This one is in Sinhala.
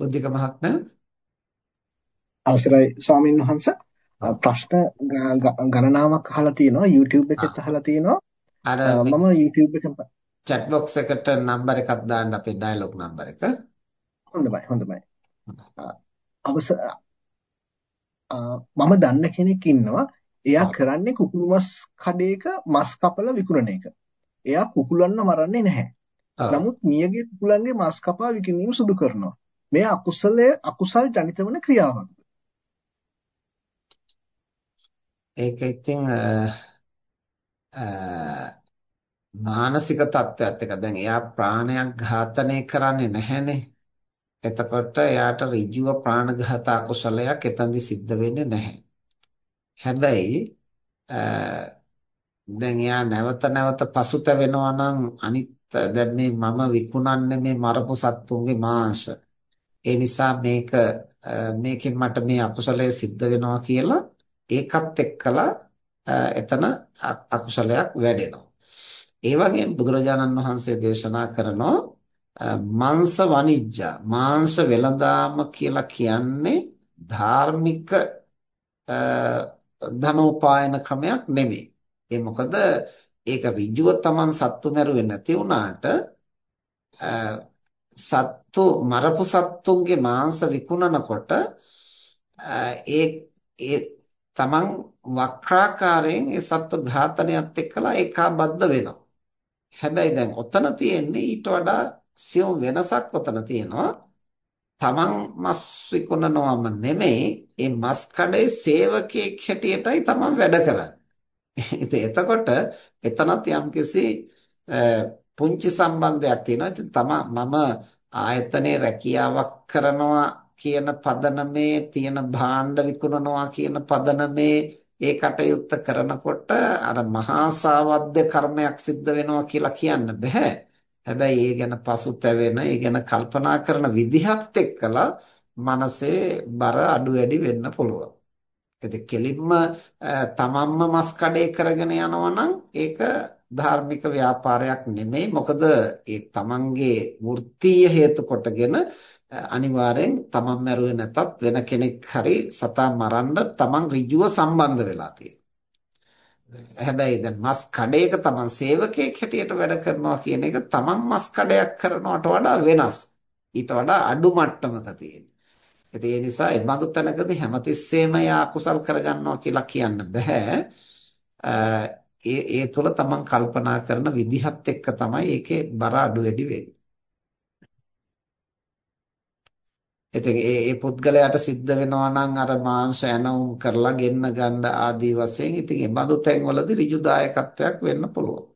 බුද්ධික මහත්මයා අවසරයි ස්වාමින් වහන්සේ. ප්‍රශ්න ගණනාවක් අහලා තියෙනවා. YouTube එකෙත් අහලා තියෙනවා. අර මම YouTube එකෙන් chat box එකට නම්බර එකක් දාන්න අපේ ඩයලොග් නම්බර එක. හොඳයි හොඳයි. අවස මම දන්න කෙනෙක් ඉන්නවා. එයා කරන්නේ කුකුළු මස් කඩේක මස් කපලා විකුණන එක. එයා කුකුලන්න මරන්නේ නැහැ. නමුත් මියගේ කුකුලන්ගේ මස් කපා විකිණීම සිදු කරනවා. මේ අකුසලයේ අකුසල් ජනිත වන ක්‍රියාවක්. ඒක ඉතින් මානසික තත්ත්වයක් එක දැන් එයා ප්‍රාණයක් ඝාතනය කරන්නේ නැහැනේ. එතකොට එයාට ඍජුව ප්‍රාණඝාත අකුසලයක් එතනදි සිද්ධ වෙන්නේ නැහැ. හැබැයි දැන් එයා නැවත නැවත පසුතැවෙනවා නම් අනිත් දැන් මේ මම විකුණන්නේ මේ මරපු සත්තුන්ගේ මාංශ. ඒ නිසා මේක මේකෙන් මට මේ අකුසලය සිද්ධ වෙනවා කියලා ඒකත් එක්කලා එතන අකුසලයක් වැඩෙනවා. ඒ වගේම බුදුරජාණන් වහන්සේ දේශනා කරනවා මාංශ වනිජ්ජා මාංශ වෙළඳාම කියලා කියන්නේ ධාර්මික ධනෝපායන ක්‍රමයක් නෙමෙයි. ඒ මොකද ඒක ඍජුව Taman සත්තු මරුවේ නැති වුණාට සත්තු මරපු සත්තුන්ගේ මාංශ විකුණනකොට ඒ ඒ Taman වක්‍රාකාරයෙන් ඒ සත්තු ඝාතනයත් එක්කලා ඒකාබද්ධ වෙනවා. හැබැයි දැන් ඔතන තියෙන්නේ ඊට වඩා සියුම් වෙනසක් ඔතන තියෙනවා. තමන් මස් විකුණනවම නෙමෙයි ඒ මස් කඩේ සේවකයෙක් හැටියටයි තමන් වැඩ කරන්නේ. ඉතින් එතකොට එතනත් යම්කිසි පුංචි සම්බන්ධයක් තියෙනවා. ඉතින් තමා මම ආයතනයේ රැකියාවක් කරනවා කියන පදනමේ තියෙන භාණ්ඩ විකුණනවා කියන පදනමේ ඒ කටයුත්ත කරනකොට අර මහා සාවද්‍ය කර්මයක් සිද්ධ වෙනවා කියලා කියන්න බෑ. හැබැයි ඒ ගැන පසුතැවෙන, ඒ ගැන කල්පනා කරන විදිහත් එක්කලා මනසේ බර අඩු වැඩි වෙන්න පුළුවන්. ඉතින් කෙලින්ම තමන්ම මස් කඩේ කරගෙන යනවා නම් ඒක ධාර්මික ව්‍යාපාරයක් නෙමෙයි. මොකද ඒ තමන්ගේ වෘත්තීය හේතු කොටගෙන අනිවාර්යෙන් තමන් මැරුවේ නැතත් වෙන කෙනෙක් හරි සතා මරන්න තමන් ඍජුව සම්බන්ධ වෙලා තියෙනවා. හැබැයි දැන් මස් කඩේක තමන් සේවකයෙක් හැටියට වැඩ කරනවා කියන එක තමන් මස් කඩයක් කරනවට වඩා වෙනස්. ඊට වඩා අඩු මට්ටමක තියෙන. ඒ නිසා ඒ බඳු තැනකදී හැමතිස්සෙම යා කුසල් කරගන්නවා කියලා කියන්න බෑ. ඒ ඒ තුළ තමන් කල්පනා කරන විදිහත් එක්ක තමයි ඒකේ බර අඩු වැඩි වෙන්නේ. ඉතින් ඒ ඒ පුද්ගලයාට සිද්ධ වෙනවා නම් අර මාංශ ඇනවුම් කරලා ගෙන්න ගන්න ආදී වශයෙන් ඉතින් ඒ බඳු තැන්වලදී ඍජු දායකත්වයක් වෙන්න පුළුවන්.